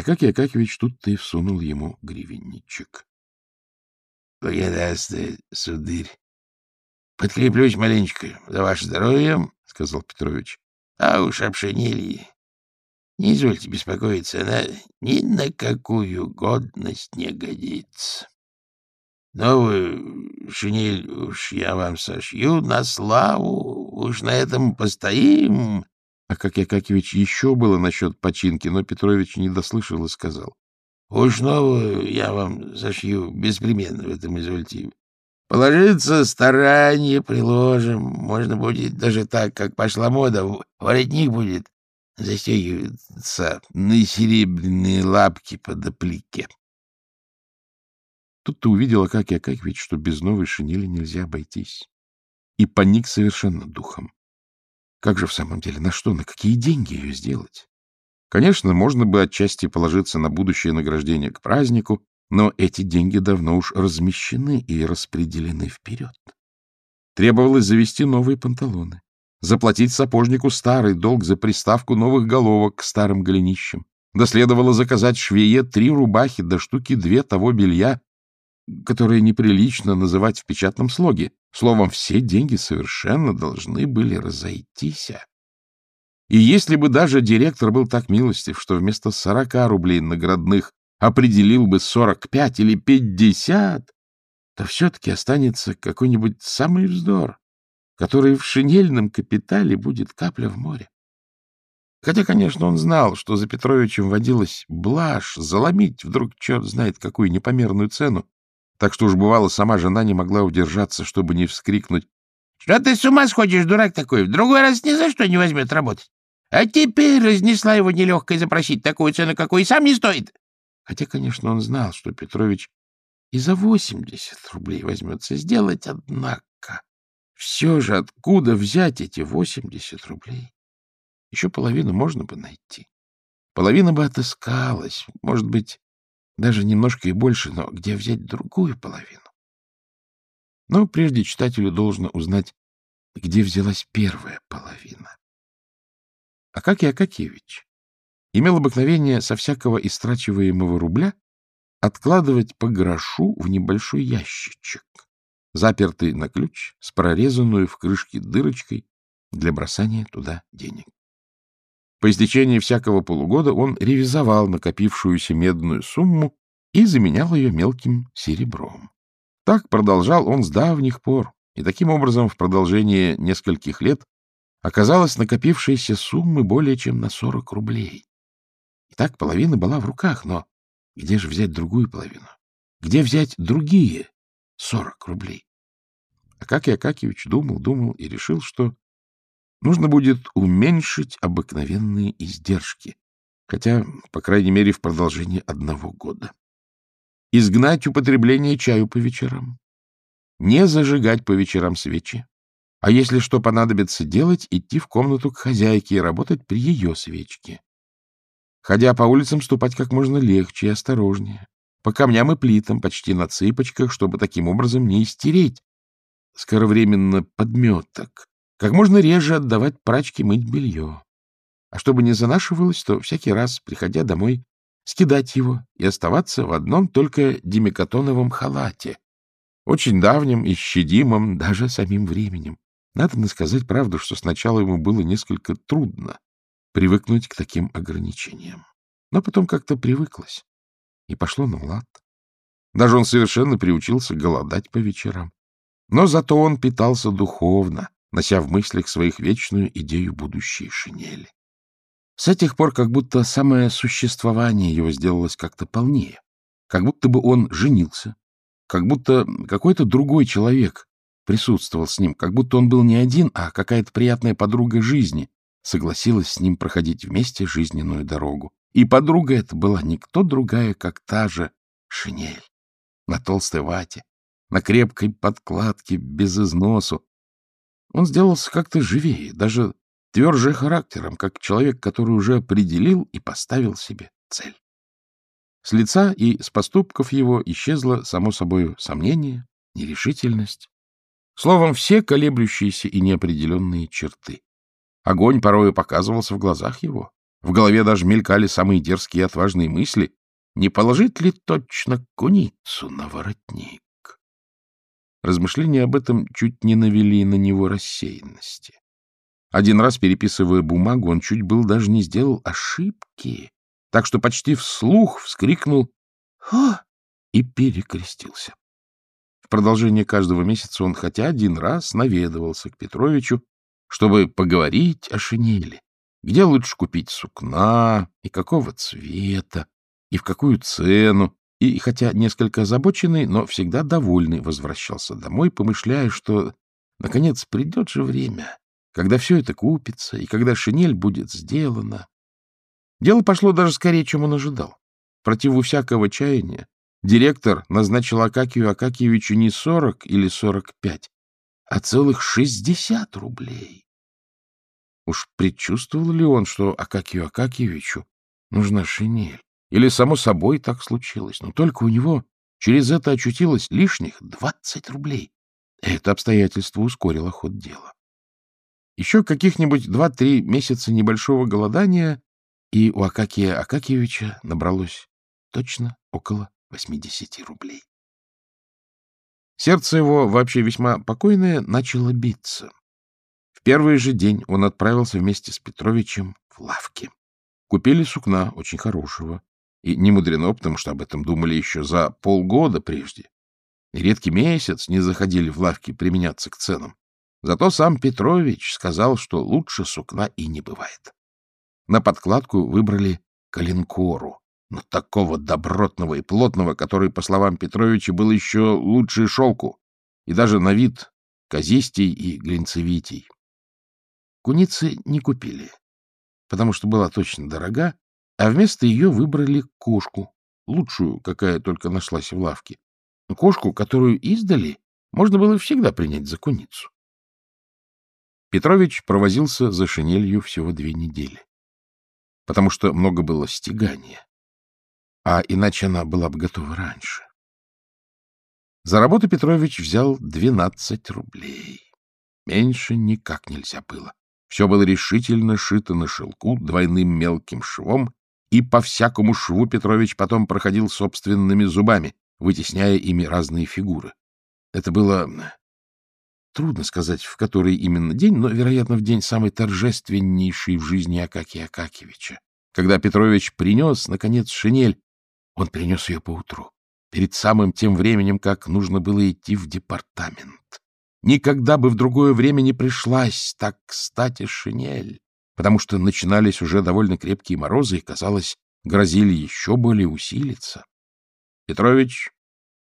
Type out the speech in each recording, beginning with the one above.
Акакий Акакевич тут-то и всунул ему гривенничек. — Благодарствуй, сударь. — Подкреплюсь маленечко за ваше здоровье, — сказал Петрович. — А уж об шинели не извольте беспокоиться, она ни на какую годность не годится. Новую шинель уж я вам сошью на славу, уж на этом постоим. А как Якакевич еще было насчет починки, но Петрович не дослышал и сказал. — Уж новую я вам зашью беспременно в этом извольте. Положиться старание приложим. Можно будет даже так, как пошла мода. Воротник будет застегиваться на серебряные лапки под оплике. Тут ты увидела, как Акакевич, что без новой шинели нельзя обойтись. И паник совершенно духом. Как же в самом деле, на что, на какие деньги ее сделать? Конечно, можно бы отчасти положиться на будущее награждение к празднику, но эти деньги давно уж размещены и распределены вперед. Требовалось завести новые панталоны, заплатить сапожнику старый долг за приставку новых головок к старым голенищам. Да следовало заказать швее три рубахи до штуки две того белья, которое неприлично называть в печатном слоге. Словом, все деньги совершенно должны были разойтись. И если бы даже директор был так милостив, что вместо сорока рублей наградных определил бы сорок пять или пятьдесят, то все-таки останется какой-нибудь самый вздор, который в шинельном капитале будет капля в море. Хотя, конечно, он знал, что за Петровичем водилась блажь, заломить вдруг черт знает какую непомерную цену, так что уж бывало, сама жена не могла удержаться, чтобы не вскрикнуть. — Что ты с ума сходишь, дурак такой? В другой раз ни за что не возьмет работать. А теперь разнесла его нелегкой запросить такую цену, какой и сам не стоит. Хотя, конечно, он знал, что Петрович и за восемьдесят рублей возьмется сделать, однако все же откуда взять эти восемьдесят рублей? Еще половину можно бы найти. Половина бы отыскалась, может быть, даже немножко и больше, но где взять другую половину? Но прежде читателю должно узнать, где взялась первая половина. Акакий Акакевич имел обыкновение со всякого истрачиваемого рубля откладывать по грошу в небольшой ящичек, запертый на ключ с прорезанную в крышке дырочкой для бросания туда денег. По истечении всякого полугода он ревизовал накопившуюся медную сумму и заменял ее мелким серебром. Так продолжал он с давних пор, и таким образом в продолжение нескольких лет оказалось накопившейся суммы более чем на 40 рублей. И так половина была в руках, но где же взять другую половину? Где взять другие Сорок рублей. Акакий Акакевич думал, думал и решил, что нужно будет уменьшить обыкновенные издержки, хотя, по крайней мере, в продолжении одного года. Изгнать употребление чаю по вечерам, не зажигать по вечерам свечи, а если что понадобится делать, идти в комнату к хозяйке и работать при ее свечке. Ходя по улицам, ступать как можно легче и осторожнее, по камням и плитам, почти на цыпочках, чтобы таким образом не истереть скоровременно подметок, как можно реже отдавать прачке мыть белье. А чтобы не занашивалось, то всякий раз, приходя домой, скидать его и оставаться в одном только демикатоновом халате, очень давнем и щадимом даже самим временем. Надо сказать правду, что сначала ему было несколько трудно привыкнуть к таким ограничениям. Но потом как-то привыклось и пошло на лад. Даже он совершенно приучился голодать по вечерам. Но зато он питался духовно, нося в мыслях своих вечную идею будущей шинели. С этих пор как будто самое существование его сделалось как-то полнее, как будто бы он женился, как будто какой-то другой человек присутствовал с ним, как будто он был не один, а какая-то приятная подруга жизни согласилась с ним проходить вместе жизненную дорогу. И подруга эта была никто другая, как та же шинель на толстой вате, на крепкой подкладке, без износу. Он сделался как-то живее, даже тверже характером, как человек, который уже определил и поставил себе цель. С лица и с поступков его исчезло, само собой, сомнение, нерешительность. Словом, все колеблющиеся и неопределенные черты. Огонь порою показывался в глазах его, В голове даже мелькали самые дерзкие и отважные мысли. Не положить ли точно куницу на воротник? Размышления об этом чуть не навели на него рассеянности. Один раз, переписывая бумагу, он чуть был даже не сделал ошибки, так что почти вслух вскрикнул «О!» и перекрестился. В продолжение каждого месяца он хотя один раз наведывался к Петровичу, чтобы поговорить о шинели, где лучше купить сукна и какого цвета, и в какую цену, и, хотя несколько озабоченный, но всегда довольный, возвращался домой, помышляя, что, наконец, придет же время, когда все это купится, и когда шинель будет сделана. Дело пошло даже скорее, чем он ожидал. Противу всякого чаяния директор назначил Акакию Акакиевичу не сорок или сорок пять, а целых шестьдесят рублей. Уж предчувствовал ли он, что Акакию Акакиевичу нужна шинель? Или, само собой, так случилось? Но только у него через это очутилось лишних двадцать рублей. Это обстоятельство ускорило ход дела. Еще каких-нибудь два-три месяца небольшого голодания, и у Акакия Акакиевича набралось точно около восьмидесяти рублей. Сердце его, вообще весьма покойное, начало биться. В первый же день он отправился вместе с Петровичем в лавки. Купили сукна, очень хорошего. И не мудрено, потому что об этом думали еще за полгода прежде. И редкий месяц не заходили в лавки применяться к ценам. Зато сам Петрович сказал, что лучше сукна и не бывает. На подкладку выбрали калинкору, но такого добротного и плотного, который, по словам Петровича, был еще лучше шелку, и даже на вид казистей и глинцевитей. Куницы не купили, потому что была точно дорога, а вместо ее выбрали кошку, лучшую, какая только нашлась в лавке. Кошку, которую издали, можно было всегда принять за куницу. Петрович провозился за шинелью всего две недели, потому что много было стегания, а иначе она была бы готова раньше. За работу Петрович взял двенадцать рублей. Меньше никак нельзя было. Все было решительно шито на шелку двойным мелким швом, и по всякому шву Петрович потом проходил собственными зубами, вытесняя ими разные фигуры. Это было трудно сказать, в который именно день, но, вероятно, в день самый торжественнейший в жизни Акакия Акакевича. Когда Петрович принес, наконец, шинель, он принес ее поутру, перед самым тем временем, как нужно было идти в департамент. Никогда бы в другое время не пришлась так кстати шинель, потому что начинались уже довольно крепкие морозы и, казалось, грозили еще более усилиться. Петрович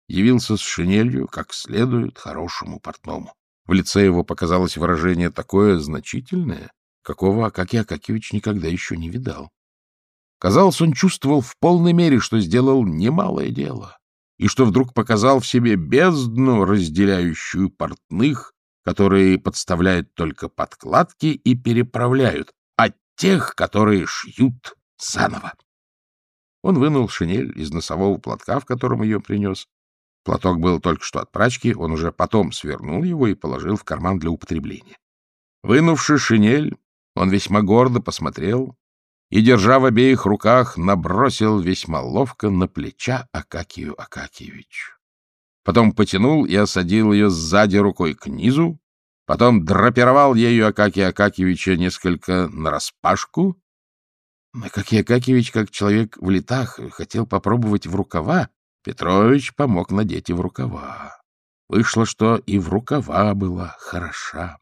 явился с шинелью как следует хорошему портному. В лице его показалось выражение такое значительное, какого Акакий Акакевич никогда еще не видал. Казалось, он чувствовал в полной мере, что сделал немалое дело и что вдруг показал в себе бездну, разделяющую портных, которые подставляют только подкладки и переправляют, тех, которые шьют заново. Он вынул шинель из носового платка, в котором ее принес. Платок был только что от прачки, он уже потом свернул его и положил в карман для употребления. Вынувши шинель, он весьма гордо посмотрел и, держа в обеих руках, набросил весьма ловко на плеча Акакию Акакиевичу. Потом потянул и осадил ее сзади рукой к низу, потом драпировал ею Акакия Акакиевича несколько нараспашку. Акакий Акакиевич, как человек в летах, хотел попробовать в рукава. Петрович помог надеть и в рукава. Вышло, что и в рукава была хороша.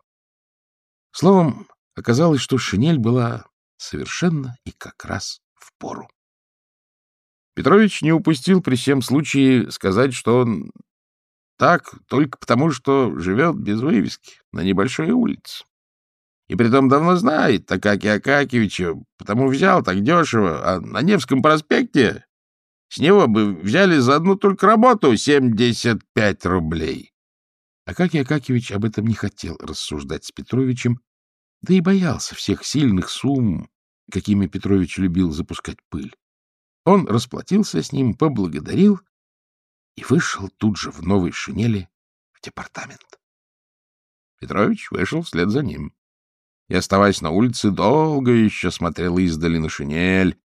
Словом, оказалось, что шинель была совершенно и как раз в пору. Петрович не упустил при всем случае сказать, что он так только потому, что живет без вывески на небольшой улице. И притом давно знает Акакия Акакевича, потому взял так дешево, а на Невском проспекте с него бы взяли за одну только работу 75 рублей. Акакий Акакевич об этом не хотел рассуждать с Петровичем, да и боялся всех сильных сумм, какими Петрович любил запускать пыль. Он расплатился с ним, поблагодарил и вышел тут же в новой шинели в департамент. Петрович вышел вслед за ним. И оставаясь на улице, долго еще смотрел издали на шинель,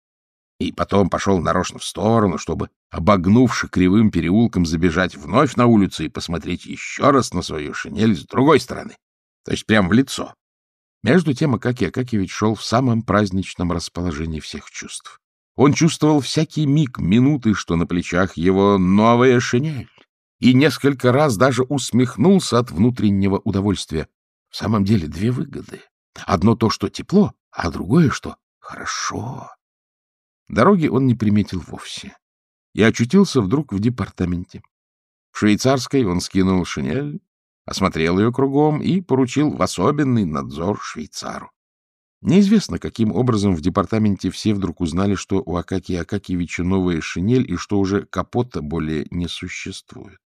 и потом пошел нарочно в сторону, чтобы, обогнувши кривым переулком, забежать вновь на улицу и посмотреть еще раз на свою шинель с другой стороны, то есть прямо в лицо. Между тем Акакий Акакевич шел в самом праздничном расположении всех чувств. Он чувствовал всякий миг, минуты, что на плечах его новая шинель, и несколько раз даже усмехнулся от внутреннего удовольствия. В самом деле две выгоды. Одно то, что тепло, а другое, что хорошо. Дороги он не приметил вовсе и очутился вдруг в департаменте. В швейцарской он скинул шинель, осмотрел ее кругом и поручил в особенный надзор швейцару. Неизвестно, каким образом в департаменте все вдруг узнали, что у Акакия Акакиевича новая шинель и что уже капота более не существует.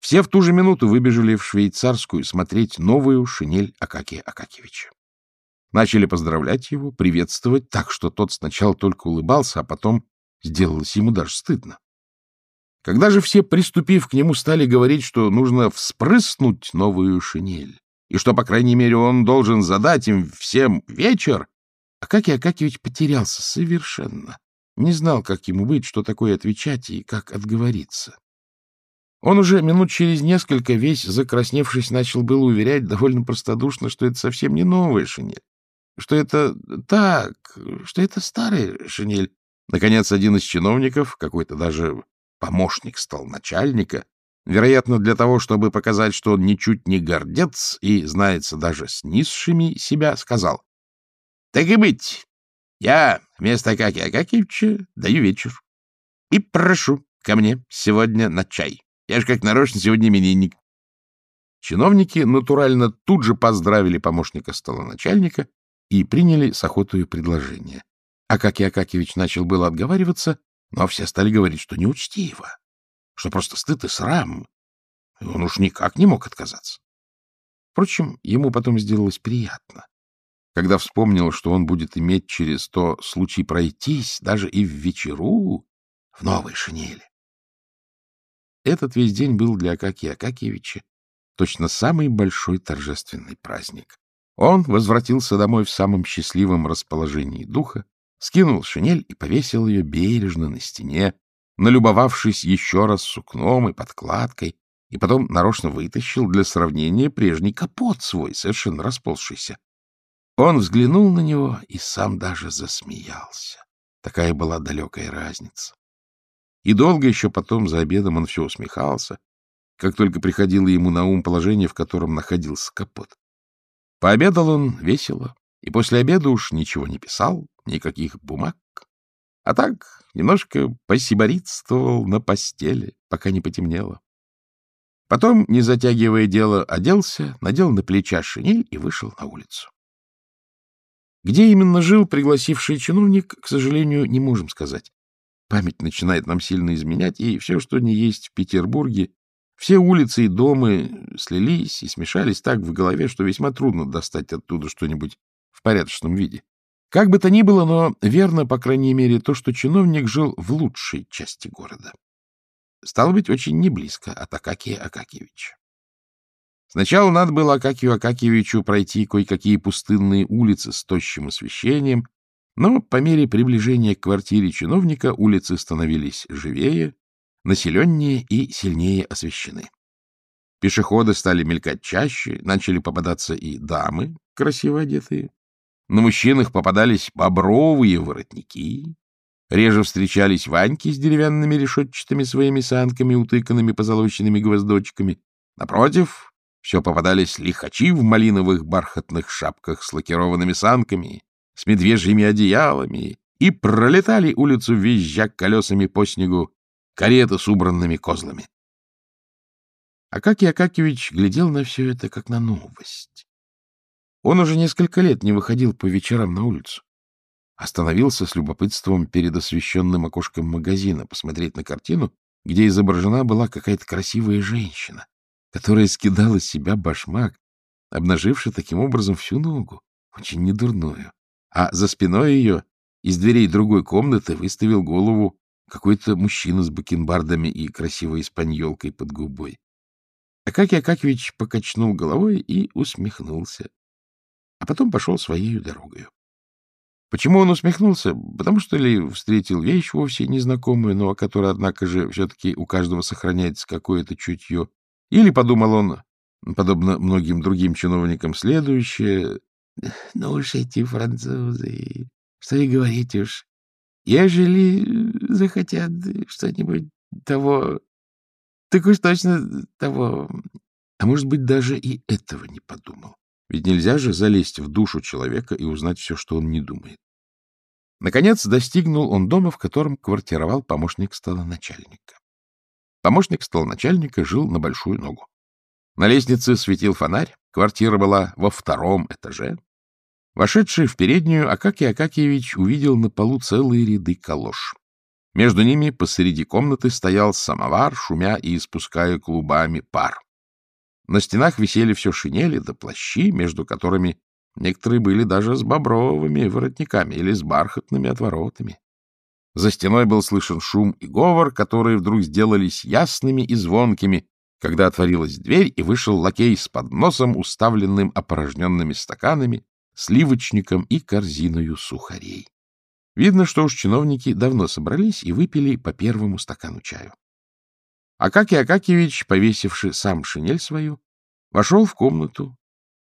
Все в ту же минуту выбежали в швейцарскую смотреть новую шинель Акакия Акакиевича. Начали поздравлять его, приветствовать так, что тот сначала только улыбался, а потом сделалось ему даже стыдно. Когда же все, приступив к нему, стали говорить, что нужно вспрыснуть новую шинель, и что, по крайней мере, он должен задать им всем вечер, Акакий Акакевич потерялся совершенно, не знал, как ему быть, что такое отвечать и как отговориться. Он уже минут через несколько, весь закрасневшись, начал было уверять довольно простодушно, что это совсем не новая шинель, что это так, что это старая шинель. Наконец, один из чиновников, какой-то даже помощник стал начальника, вероятно, для того, чтобы показать, что он ничуть не гордец и знается даже с низшими себя, сказал, — Так и быть, я вместо Акакия Акакевича даю вечер и прошу ко мне сегодня на чай. Я же как нарочно сегодня именинник. Чиновники натурально тут же поздравили помощника столоначальника и приняли с охотою предложение. Акакий Акакевич начал было отговариваться, но все стали говорить, что неучтиво, что просто стыд и срам. Он уж никак не мог отказаться. Впрочем, ему потом сделалось приятно, когда вспомнил, что он будет иметь через то случай пройтись даже и в вечеру в новой шинели. Этот весь день был для Акакия Акакиевича точно самый большой торжественный праздник. Он возвратился домой в самом счастливом расположении духа, скинул шинель и повесил ее бережно на стене, налюбовавшись еще раз сукном и подкладкой, и потом нарочно вытащил для сравнения прежний капот свой, совершенно расползшийся. Он взглянул на него и сам даже засмеялся. Такая была далекая разница. И долго еще потом за обедом он все усмехался, как только приходило ему на ум положение, в котором находился капот. Пообедал он весело, и после обеда уж ничего не писал, никаких бумаг. А так немножко посиборитствовал на постели, пока не потемнело. Потом, не затягивая дело, оделся, надел на плеча шинель и вышел на улицу. Где именно жил пригласивший чиновник, к сожалению, не можем сказать. Память начинает нам сильно изменять, и все, что не есть в Петербурге, все улицы и дома слились и смешались так в голове, что весьма трудно достать оттуда что-нибудь в порядочном виде. Как бы то ни было, но верно, по крайней мере, то, что чиновник жил в лучшей части города. Стало быть, очень не близко от Акакия Акакевича. Сначала надо было Акакию Акакевичу пройти кое-какие пустынные улицы с тощим освещением, но по мере приближения к квартире чиновника улицы становились живее, населеннее и сильнее освещены. Пешеходы стали мелькать чаще, начали попадаться и дамы, красиво одетые. На мужчинах попадались бобровые воротники. Реже встречались ваньки с деревянными решетчатыми своими санками, утыканными позолоченными гвоздочками. Напротив, все попадались лихачи в малиновых бархатных шапках с лакированными санками, с медвежьими одеялами, и пролетали улицу, визжа колесами по снегу, карета с убранными козлами. Акакий Акакевич глядел на все это как на новость. Он уже несколько лет не выходил по вечерам на улицу. Остановился с любопытством перед освещенным окошком магазина посмотреть на картину, где изображена была какая-то красивая женщина, которая скидала с себя башмак, обнаживши таким образом всю ногу, очень недурную. А за спиной ее из дверей другой комнаты выставил голову какой-то мужчина с бакенбардами и красивой испаньолкой под губой. Акакий Акакевич покачнул головой и усмехнулся. А потом пошел своей дорогою. Почему он усмехнулся? Потому что ли встретил вещь вовсе незнакомую, но о которой, однако же, все-таки у каждого сохраняется какое-то чутье. Или, подумал он, подобно многим другим чиновникам, следующее. Ну уж эти французы, что и говорить уж. Ежели захотят что-нибудь того, так уж точно того. А может быть, даже и этого не подумал. Ведь нельзя же залезть в душу человека и узнать все, что он не думает. Наконец достигнул он дома, в котором квартировал помощник столоначальника. Помощник столоначальника жил на большую ногу. На лестнице светил фонарь, квартира была во втором этаже. Вошедший в переднюю, Акакий Акакиевич увидел на полу целые ряды калош. Между ними посреди комнаты стоял самовар, шумя и испуская клубами пар. На стенах висели все шинели да плащи, между которыми некоторые были даже с бобровыми воротниками или с бархатными отворотами. За стеной был слышен шум и говор, которые вдруг сделались ясными и звонкими, когда отворилась дверь и вышел лакей с подносом, уставленным опорожненными стаканами, сливочником и корзиною сухарей. Видно, что уж чиновники давно собрались и выпили по первому стакану чаю. Акакий Акакевич, повесивший сам шинель свою, вошел в комнату,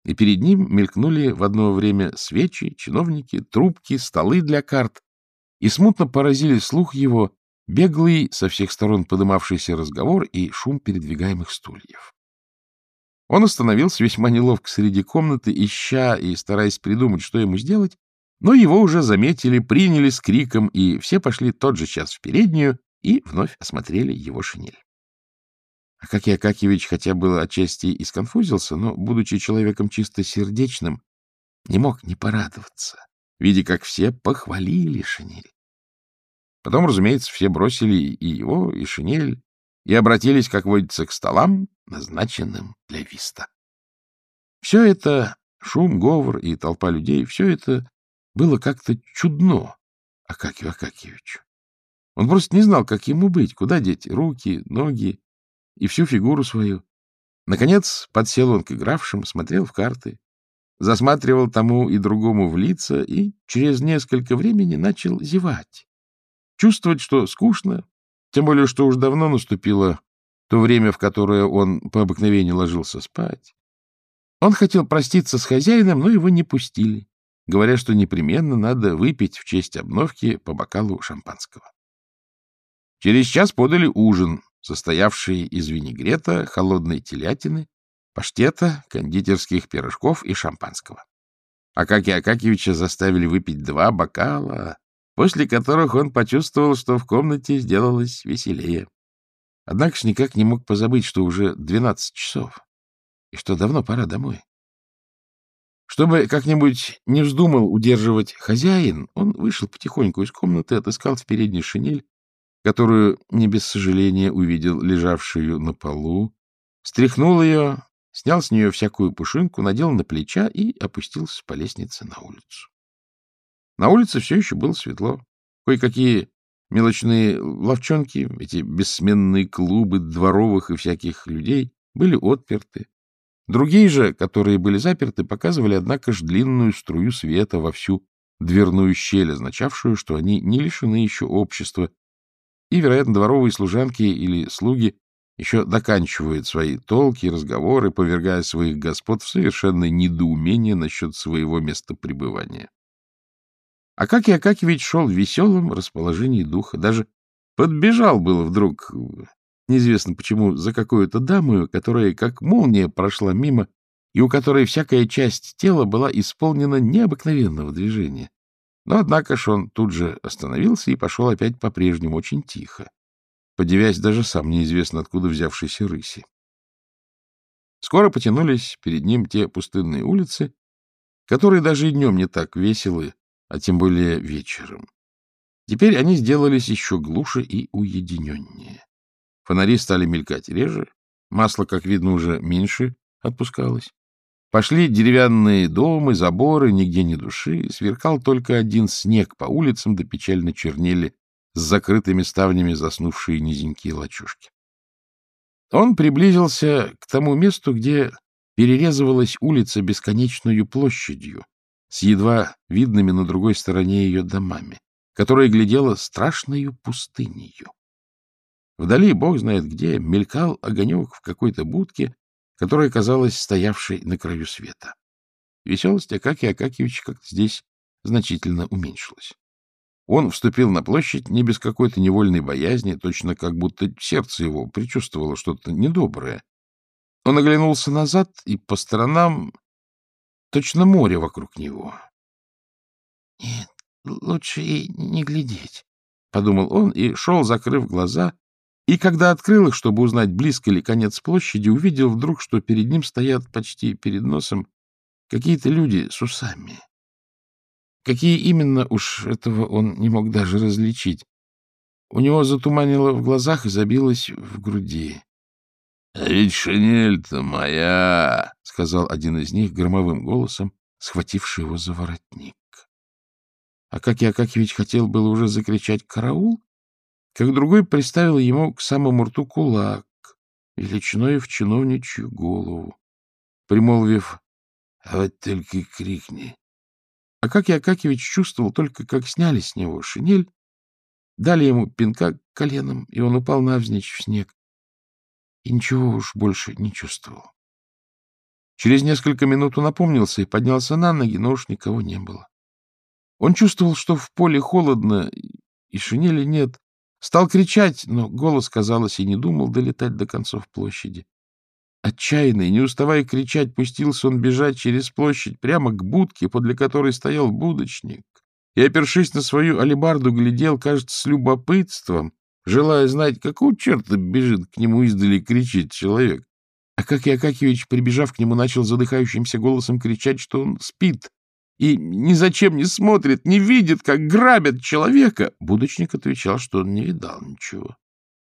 и перед ним мелькнули в одно время свечи, чиновники, трубки, столы для карт, и смутно поразили слух его беглый, со всех сторон подымавшийся разговор и шум передвигаемых стульев. Он остановился весьма неловко среди комнаты, ища и стараясь придумать, что ему сделать, но его уже заметили, приняли с криком, и все пошли тот же час в переднюю и вновь осмотрели его шинель. Акакий Акакьевич хотя бы отчасти и сконфузился, но, будучи человеком чисто сердечным, не мог не порадоваться, видя, как все похвалили шинель. Потом, разумеется, все бросили и его, и шинель, и обратились, как водится, к столам, назначенным для виста. Все это, шум, говор и толпа людей, все это было как-то чудно Акакию Акакьевичу. Он просто не знал, как ему быть, куда деть руки, ноги, и всю фигуру свою. Наконец подсел он к игравшим, смотрел в карты, засматривал тому и другому в лица и через несколько времени начал зевать. Чувствовать, что скучно, тем более, что уж давно наступило то время, в которое он по обыкновению ложился спать. Он хотел проститься с хозяином, но его не пустили, говоря, что непременно надо выпить в честь обновки по бокалу шампанского. Через час подали ужин, состоявшие из винегрета, холодной телятины, паштета, кондитерских пирожков и шампанского. Акакия Акакевича заставили выпить два бокала, после которых он почувствовал, что в комнате сделалось веселее. Однако ж никак не мог позабыть, что уже двенадцать часов, и что давно пора домой. Чтобы как-нибудь не вздумал удерживать хозяин, он вышел потихоньку из комнаты, отыскал в передней шинель которую не без сожаления увидел лежавшую на полу, стряхнул ее, снял с нее всякую пушинку, надел на плеча и опустился по лестнице на улицу. На улице все еще было светло. Кое-какие мелочные ловчонки, эти бессменные клубы дворовых и всяких людей, были отперты. Другие же, которые были заперты, показывали, однако ж, длинную струю света во всю дверную щель, означавшую, что они не лишены еще общества и, вероятно, дворовые служанки или слуги еще доканчивают свои толки и разговоры, повергая своих господ в совершенное недоумение насчет своего места пребывания. Акакий Акакевич шел в веселом расположении духа, даже подбежал было вдруг, неизвестно почему, за какую-то даму, которая как молния прошла мимо и у которой всякая часть тела была исполнена необыкновенного движения. Но, однако ж, он тут же остановился и пошел опять по-прежнему очень тихо, подивясь даже сам неизвестно откуда взявшейся рыси. Скоро потянулись перед ним те пустынные улицы, которые даже и днем не так веселы, а тем более вечером. Теперь они сделались еще глуше и уединеннее. Фонари стали мелькать реже, масло, как видно, уже меньше отпускалось. Пошли деревянные дома, заборы, нигде ни души. Сверкал только один снег по улицам, да печально чернели с закрытыми ставнями заснувшие низенькие лачушки. Он приблизился к тому месту, где перерезывалась улица бесконечную площадью с едва видными на другой стороне ее домами, которая глядела страшною пустынею. Вдали, бог знает где, мелькал огонек в какой-то будке, которая казалась стоявшей на краю света. Веселость Акакия Акакевича как-то здесь значительно уменьшилась. Он вступил на площадь не без какой-то невольной боязни, точно как будто сердце его предчувствовало что-то недоброе. Он оглянулся назад, и по сторонам точно море вокруг него. — Нет, лучше и не глядеть, — подумал он и шел, закрыв глаза, и когда открыл их, чтобы узнать, близко ли конец площади, увидел вдруг, что перед ним стоят почти перед носом какие-то люди с усами. Какие именно, уж этого он не мог даже различить. У него затуманило в глазах и забилось в груди. — А ведь шинель-то моя! — сказал один из них громовым голосом, схвативший его за воротник. Акакий Акакевич хотел было уже закричать «караул», как другой приставил ему к самому рту кулак, величиной в чиновничью голову, примолвив «А вот только крикни». Акакий Акакевич чувствовал только, как сняли с него шинель, дали ему пинка коленом, и он упал навзничь в снег, и ничего уж больше не чувствовал. Через несколько минут он опомнился и поднялся на ноги, но уж никого не было. Он чувствовал, что в поле холодно, и шинели нет, Стал кричать, но голос, казалось, и не думал долетать до концов площади. Отчаянный, не уставая кричать, пустился он бежать через площадь прямо к будке, подле которой стоял будочник, и, опершись на свою алебарду, глядел, кажется, с любопытством, желая знать, какого черта бежит к нему издали кричит человек. А как Акакевич, прибежав к нему, начал задыхающимся голосом кричать, что он спит, и ни зачем не смотрит, не видит, как грабят человека. Будочник отвечал, что он не видал ничего.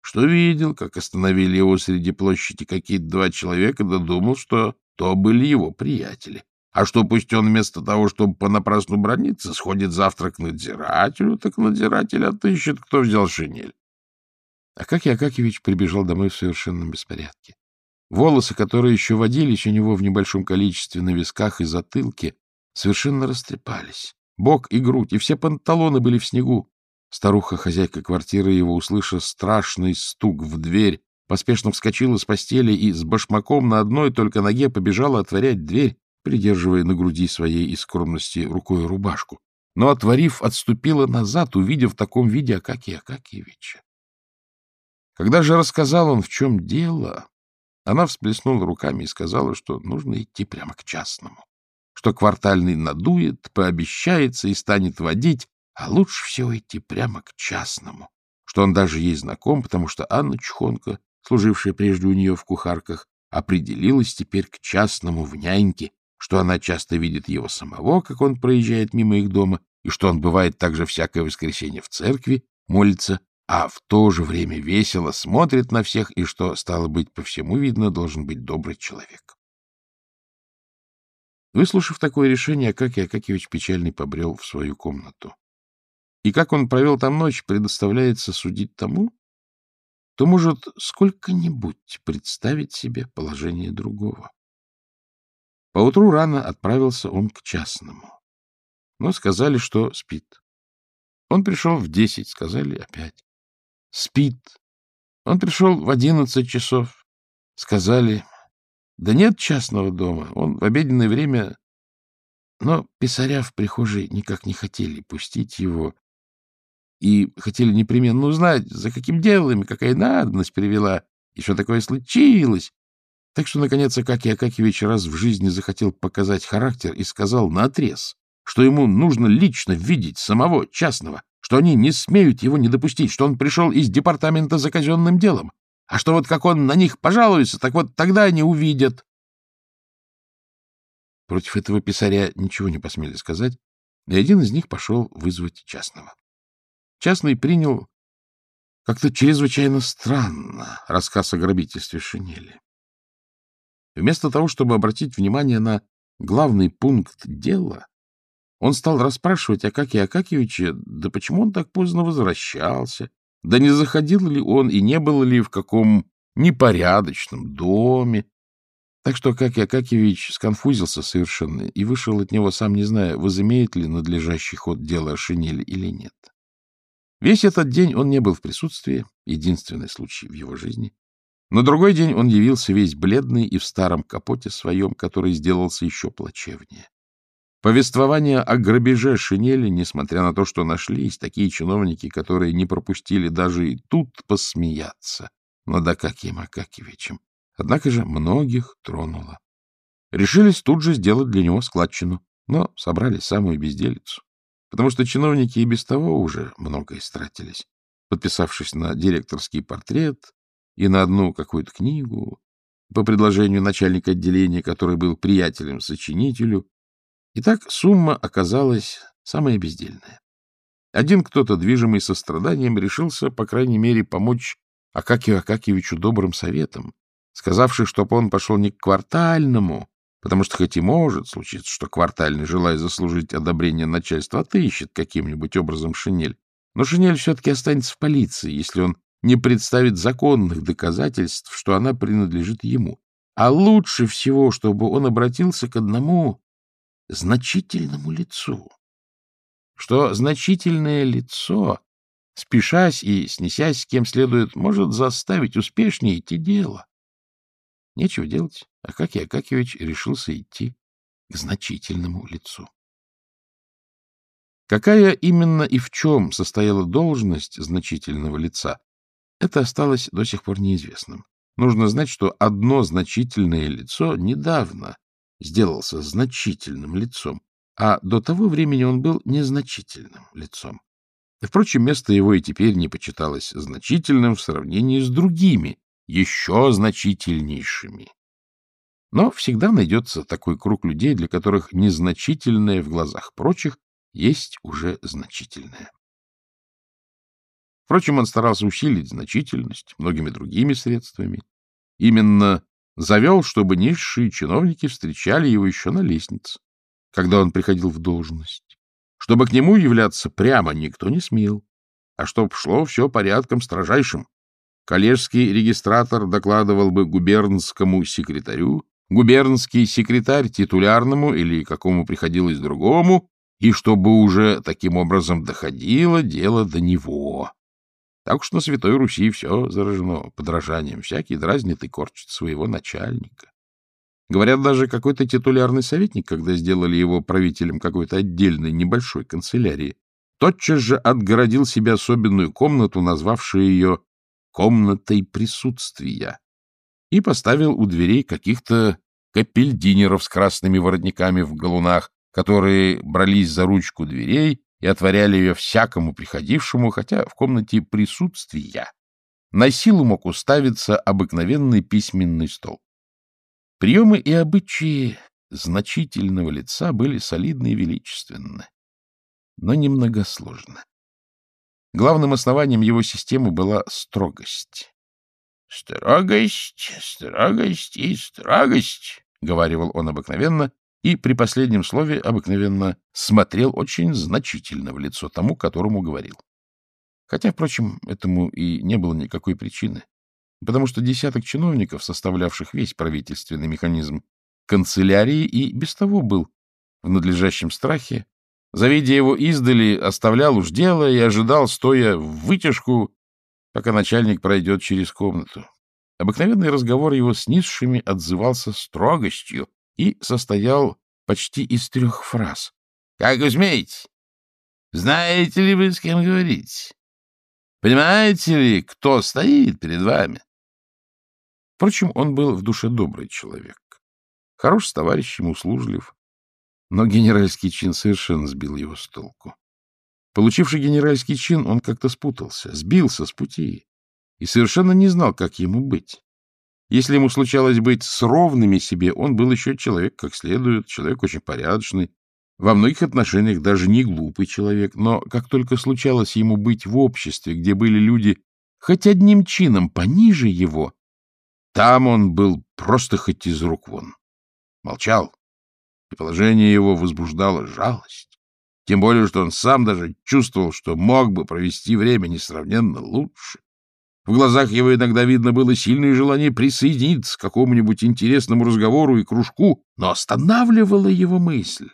Что видел, как остановили его среди площади какие-то два человека, да думал, что то были его приятели. А что пусть он вместо того, чтобы понапрасну брониться, сходит завтра к надзирателю, так надзиратель отыщет, кто взял шинель. Акакий Акакевич прибежал домой в совершенном беспорядке. Волосы, которые еще водились у него в небольшом количестве на висках и затылке, совершенно растрепались. Бок и грудь, и все панталоны были в снегу. Старуха, хозяйка квартиры его, услышав страшный стук в дверь, поспешно вскочила с постели и с башмаком на одной только ноге побежала отворять дверь, придерживая на груди своей из скромности рукой рубашку. Но, отворив, отступила назад, увидев в таком виде Акакия Акакиевича. Когда же рассказал он, в чем дело, она всплеснула руками и сказала, что нужно идти прямо к частному что квартальный надует, пообещается и станет водить, а лучше всего идти прямо к частному, что он даже ей знаком, потому что Анна Чухонка, служившая прежде у нее в кухарках, определилась теперь к частному в няньке, что она часто видит его самого, как он проезжает мимо их дома, и что он бывает также всякое воскресенье в церкви, молится, а в то же время весело смотрит на всех, и что, стало быть, по всему видно, должен быть добрый человек. Выслушав такое решение, Акакий Акакевич печальный побрел в свою комнату. И как он провел там ночь, предоставляется судить тому, кто может сколько-нибудь представить себе положение другого. Поутру рано отправился он к частному. Но сказали, что спит. Он пришел в десять, сказали опять. Спит. Он пришел в одиннадцать часов. Сказали, да нет частного дома. Он в обеденное время... Но писаря в прихожей никак не хотели пустить его. И хотели непременно узнать, за каким делом и какая надобность привела, и что такое случилось. Так что, наконец, Акакий Акакевич раз в жизни захотел показать характер и сказал наотрез, что ему нужно лично видеть самого частного, что они не смеют его не допустить, что он пришел из департамента за казенным делом, а что вот как он на них пожалуется, так вот тогда они увидят. Против этого писаря ничего не посмели сказать, и один из них пошел вызвать частного. Частный принял как-то чрезвычайно странно рассказ о грабительстве шинели. Вместо того, чтобы обратить внимание на главный пункт дела, он стал расспрашивать Акакия Акакевича, да почему он так поздно возвращался, да не заходил ли он и не было ли в каком непорядочном доме. Так что Акакий Акакевич сконфузился совершенно и вышел от него, сам не зная, возымеет ли надлежащий ход дела о шинели или нет. Весь этот день он не был в присутствии, единственный случай в его жизни. На другой день он явился весь бледный и в старом капоте своем, который сделался еще плачевнее. Повествование о грабеже шинели, несмотря на то, что нашлись такие чиновники, которые не пропустили даже и тут посмеяться над Акакием Акакевичем, однако же многих тронуло. Решились тут же сделать для него складчину, но собрали самую безделицу, потому что чиновники и без того уже много истратились, подписавшись на директорский портрет и на одну какую-то книгу, по предложению начальника отделения, который был приятелем сочинителю, Итак, сумма оказалась самая бездельная. Один кто-то, движимый состраданием, решился, по крайней мере, помочь Акакию Акакевичу добрым советом, сказавший, чтоб он пошел не к квартальному, потому что хоть и может случиться, что квартальный, желая заслужить одобрение начальства, отыщет каким-нибудь образом шинель, но шинель все-таки останется в полиции, если он не представит законных доказательств, что она принадлежит ему. А лучше всего, чтобы он обратился к одному значительному лицу. Что значительное лицо, спешась и снесясь с кем следует, может заставить успешнее идти дело. Нечего делать. Акакий Акакевич решился идти к значительному лицу. Какая именно и в чем состояла должность значительного лица, это осталось до сих пор неизвестным. Нужно знать, что одно значительное лицо недавно сделался значительным лицом, а до того времени он был незначительным лицом. Впрочем, место его и теперь не почиталось значительным в сравнении с другими, еще значительнейшими. Но всегда найдется такой круг людей, для которых незначительное в глазах прочих есть уже значительное. Впрочем, он старался усилить значительность многими другими средствами. Именно завел, чтобы низшие чиновники встречали его еще на лестнице, когда он приходил в должность. Чтобы к нему являться прямо никто не смел, а чтоб шло все порядком строжайшим. Коллежский регистратор докладывал бы губернскому секретарю, губернский секретарь титулярному или какому приходилось другому, и чтобы уже таким образом доходило дело до него. Так уж на Святой Руси все заражено подражанием. Всякий дразнит и корчит своего начальника. Говорят, даже какой-то титулярный советник, когда сделали его правителем какой-то отдельной небольшой канцелярии, тотчас же отгородил себе особенную комнату, назвавшую ее «комнатой присутствия», и поставил у дверей каких-то капельдинеров с красными воротниками в галунах, которые брались за ручку дверей и отворяли ее всякому приходившему, хотя в комнате присутствия на силу мог уставиться обыкновенный письменный стол. Приемы и обычаи значительного лица были солидны и величественны, но немногосложны. Главным основанием его системы была строгость. — Строгость, строгость и строгость, — говаривал он обыкновенно, и при последнем слове обыкновенно смотрел очень значительно в лицо тому, которому говорил. Хотя, впрочем, этому и не было никакой причины, потому что десяток чиновников, составлявших весь правительственный механизм канцелярии, и без того был в надлежащем страхе, завидя его издали, оставлял уж дело и ожидал, стоя в вытяжку, пока начальник пройдет через комнату. Обыкновенный разговор его с низшими отзывался строгостью, и состоял почти из трех фраз. — Как вы смеете? Знаете ли вы, с кем говорить? Понимаете ли, кто стоит перед вами? Впрочем, он был в душе добрый человек. Хорош с товарищем, услужлив. Но генеральский чин совершенно сбил его с толку. Получивший генеральский чин, он как-то спутался, сбился с пути и совершенно не знал, как ему быть. Если ему случалось быть с ровными себе, он был еще человек как следует, человек очень порядочный, во многих отношениях даже не глупый человек, но как только случалось ему быть в обществе, где были люди хоть одним чином пониже его, там он был просто хоть из рук вон. Молчал, и положение его возбуждало жалость. Тем более, что он сам даже чувствовал, что мог бы провести время несравненно лучше. В глазах его иногда видно было сильное желание присоединиться к какому-нибудь интересному разговору и кружку, но останавливала его мысль.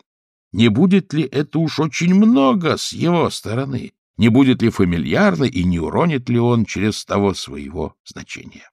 Не будет ли это уж очень много с его стороны? Не будет ли фамильярно и не уронит ли он через того своего значения?